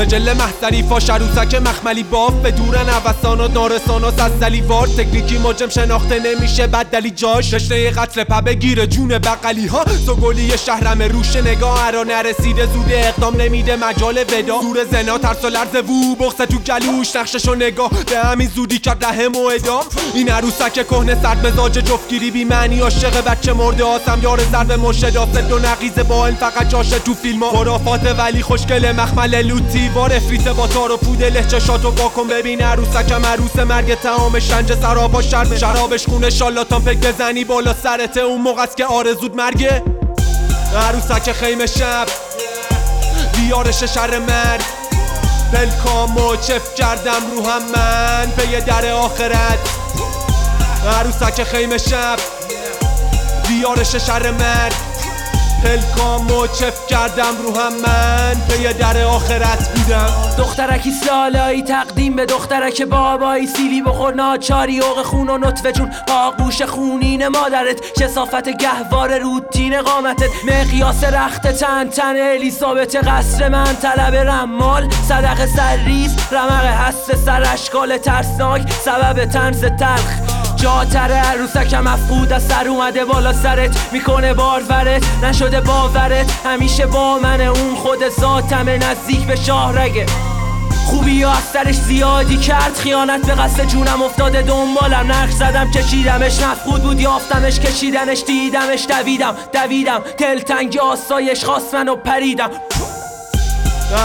سجل محضری فاش عروسک مخملی باف به دور نوسانات نارسانات از وار. تکنیکی مجم شناخته نمیشه بدلی جاش. تشنه قتل پبه گیره جون بغلی ها. سگلی شهرم روش نگاه ارا نرسیده زود اقدام نمیده مجال ودا. دور زنا ترس و لرز وو بغزه تو گلوش نقششو نگاه. به همین زودی کرد رحم و ادام این عروسک کهنه سرد مزاج جفتگیری بی معنی عاشق بچه مرده آسم. یار ضرب مرشد آسد و نقیزه با فقط جاشه تو فیلم ها خرافات ولی خوشگل مخمل لوتی وار افریت با تار و پود لهچشاتو واکن ببین عروسکم عروس مرگ تمام شنج سرابا شرم. شرابش خونه شالاتان پک بزنی بالا سرت. اون موقع است که آرزود مرگه عروسک خیمه شب. دیارش شر مرگ. پلکامو چف کردم رو هم من. پی در آخرت عروسک خیمه شب. دیارش شر مرگ. پلکامو چف کردم رو هم من. پی در آخرت بودم. دخترکی سالایی تقدیم به دخترک بابایی. سیلی بخور ناچاری اوق خون و نطفه جون. آغوش خونین مادرت کسافت گهوار روتین قامتت. مقیاس رخت تن تن الیزابت قصر من. طلب رمال صدق سرریز رمق حس سر اشکال ترسناک. سبب تنز تلخ. جاتر عروسکم مفقود از سر اومده بالا سرت. می‌کنه بارورت نشده باورت. همیشه با من اون خود ذاتم نزدیک به شاهرگه خوبی از سرش زیادی کرد خیانت به قصد جونم افتاده دنبالم. نقش زدم کشیدمش. مفقود بود یافتمش کشیدنش دیدمش دویدم دویدم. تلتنگ آسایش خواست منو پریدم.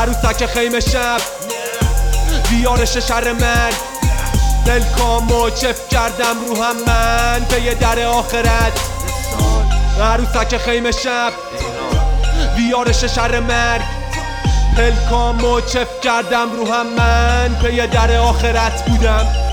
عروسک خیمه شب. بیارش شر مرگ دلکامو چف کردم رو هم من پی در آخرت. عروسک خیمه شب. بیارش شر مرگ. پلکامو چف کردم رو هم من پی در آخرت بودم.